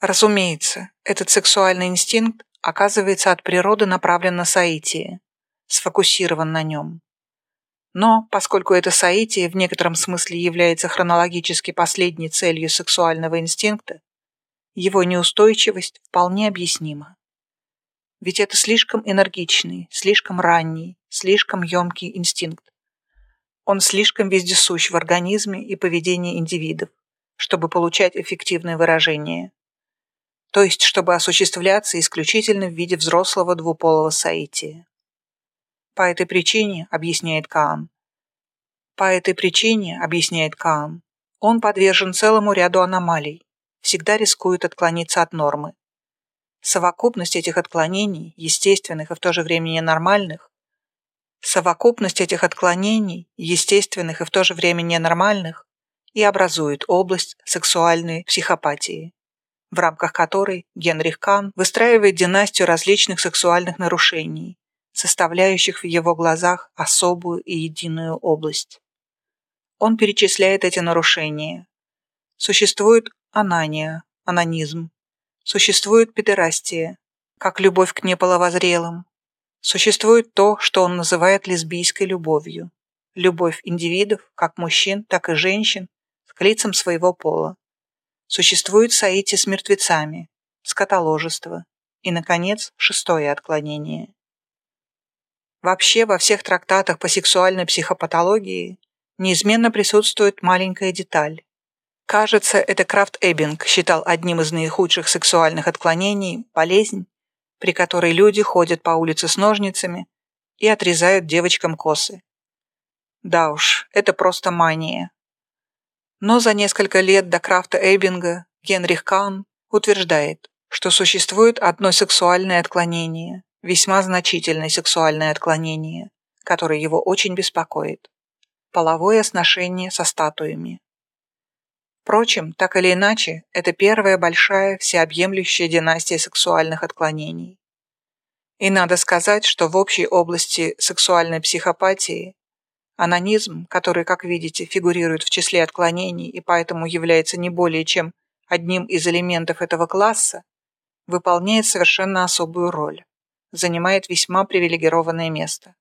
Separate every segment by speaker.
Speaker 1: Разумеется, этот сексуальный инстинкт оказывается от природы направлен на соитие, сфокусирован на нем. Но, поскольку это соитие в некотором смысле является хронологически последней целью сексуального инстинкта, его неустойчивость вполне объяснима. Ведь это слишком энергичный, слишком ранний, слишком емкий инстинкт. Он слишком вездесущ в организме и поведении индивидов, чтобы получать эффективное выражение. То есть, чтобы осуществляться исключительно в виде взрослого двуполого соития. По этой причине, объясняет Каан, по этой причине, объясняет Каан, он подвержен целому ряду аномалий, всегда рискует отклониться от нормы. Совокупность этих отклонений, естественных и в то же время ненормальных, совокупность этих отклонений, естественных и в то же время ненормальных, и образует область сексуальной психопатии, в рамках которой Генрих Кан выстраивает династию различных сексуальных нарушений, составляющих в его глазах особую и единую область. Он перечисляет эти нарушения. Существует анания, анонизм. Существует педерастия, как любовь к неполовозрелым. Существует то, что он называет лесбийской любовью. Любовь индивидов, как мужчин, так и женщин, к лицам своего пола. Существует соитие с мертвецами, скотоложество и, наконец, шестое отклонение. Вообще во всех трактатах по сексуальной психопатологии неизменно присутствует маленькая деталь. Кажется, это Крафт Эббинг считал одним из наихудших сексуальных отклонений болезнь, при которой люди ходят по улице с ножницами и отрезают девочкам косы. Да уж, это просто мания. Но за несколько лет до Крафта Эббинга Генрих Кан утверждает, что существует одно сексуальное отклонение, весьма значительное сексуальное отклонение, которое его очень беспокоит. Половое сношение со статуями. Впрочем, так или иначе, это первая большая всеобъемлющая династия сексуальных отклонений. И надо сказать, что в общей области сексуальной психопатии анонизм, который, как видите, фигурирует в числе отклонений и поэтому является не более чем одним из элементов этого класса, выполняет совершенно особую роль занимает весьма привилегированное место.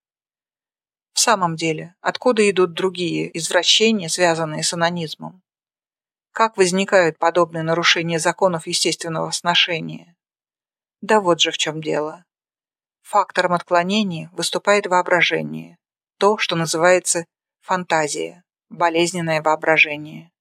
Speaker 1: В самом деле, откуда идут другие извращения, связанные с анонизмом? Как возникают подобные нарушения законов естественного сношения? Да вот же в чем дело. Фактором отклонения выступает воображение, то, что называется фантазия, болезненное воображение.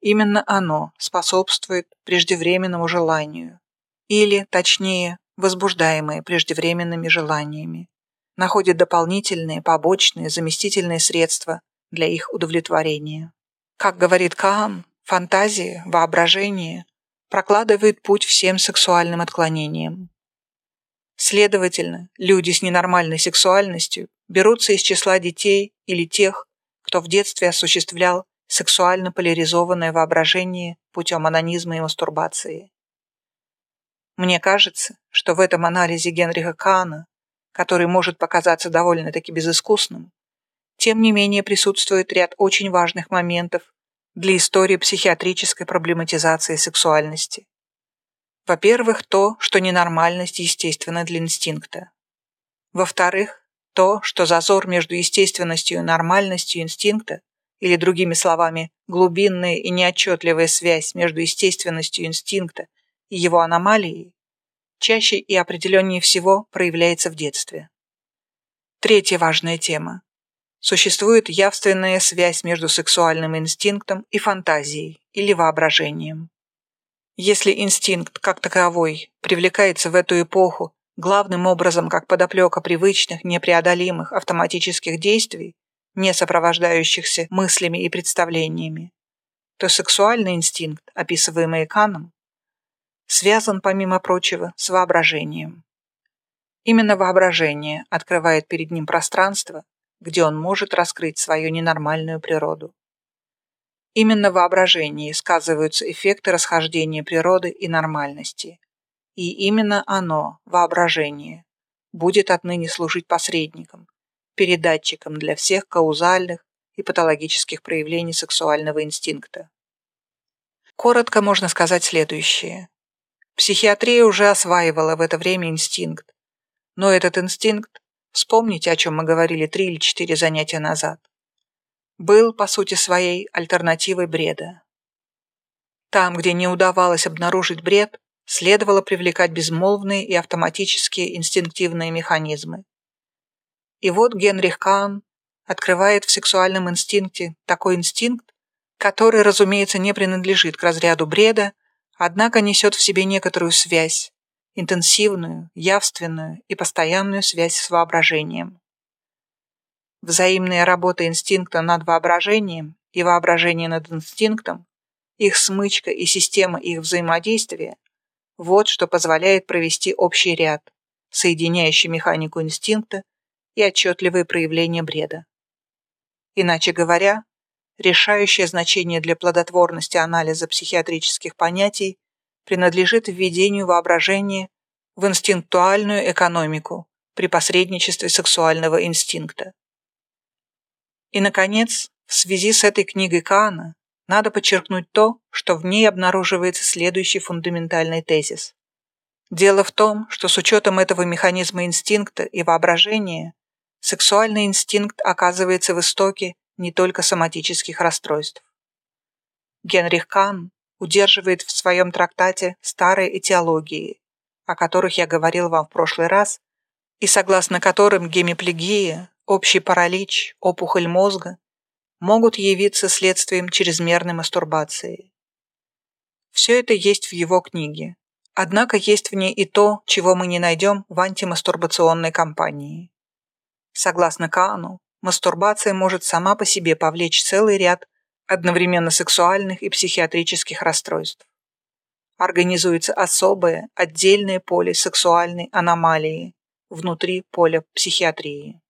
Speaker 1: Именно оно способствует преждевременному желанию, или, точнее, возбуждаемые преждевременными желаниями, находят дополнительные, побочные, заместительные средства для их удовлетворения. Как говорит Каан, фантазия, воображение прокладывает путь всем сексуальным отклонениям. Следовательно, люди с ненормальной сексуальностью берутся из числа детей или тех, кто в детстве осуществлял сексуально поляризованное воображение путем анонизма и мастурбации. Мне кажется, что в этом анализе Генриха Каана, который может показаться довольно-таки безыскусным, тем не менее присутствует ряд очень важных моментов для истории психиатрической проблематизации сексуальности. Во-первых, то, что ненормальность естественна для инстинкта. Во-вторых, то, что зазор между естественностью и нормальностью инстинкта, или другими словами, глубинная и неотчетливая связь между естественностью инстинкта и его аномалией чаще и определеннее всего проявляется в детстве. Третья важная тема. Существует явственная связь между сексуальным инстинктом и фантазией или воображением. Если инстинкт как таковой привлекается в эту эпоху главным образом как подоплека привычных, непреодолимых автоматических действий, не сопровождающихся мыслями и представлениями, то сексуальный инстинкт, описываемый Каном, связан, помимо прочего, с воображением. Именно воображение открывает перед ним пространство, где он может раскрыть свою ненормальную природу. Именно в воображении сказываются эффекты расхождения природы и нормальности. И именно оно, воображение, будет отныне служить посредником, передатчиком для всех каузальных и патологических проявлений сексуального инстинкта. Коротко можно сказать следующее. Психиатрия уже осваивала в это время инстинкт. Но этот инстинкт, вспомните, о чем мы говорили три или четыре занятия назад, был, по сути своей, альтернативой бреда. Там, где не удавалось обнаружить бред, следовало привлекать безмолвные и автоматические инстинктивные механизмы. И вот Генрих Каан открывает в сексуальном инстинкте такой инстинкт, который, разумеется, не принадлежит к разряду бреда, однако несет в себе некоторую связь, интенсивную, явственную и постоянную связь с воображением. Взаимная работа инстинкта над воображением и воображения над инстинктом, их смычка и система их взаимодействия – вот что позволяет провести общий ряд, соединяющий механику инстинкта и отчетливые проявления бреда. Иначе говоря, решающее значение для плодотворности анализа психиатрических понятий принадлежит введению воображения в инстинктуальную экономику при посредничестве сексуального инстинкта. И, наконец, в связи с этой книгой Каана надо подчеркнуть то, что в ней обнаруживается следующий фундаментальный тезис. Дело в том, что с учетом этого механизма инстинкта и воображения сексуальный инстинкт оказывается в истоке не только соматических расстройств. Генрих Кан удерживает в своем трактате старые этиологии, о которых я говорил вам в прошлый раз, и согласно которым гемиплегия, общий паралич, опухоль мозга могут явиться следствием чрезмерной мастурбации. Все это есть в его книге, однако есть в ней и то, чего мы не найдем в антимастурбационной кампании. Согласно Каану, мастурбация может сама по себе повлечь целый ряд одновременно сексуальных и психиатрических расстройств. Организуется особое, отдельное поле сексуальной аномалии внутри поля психиатрии.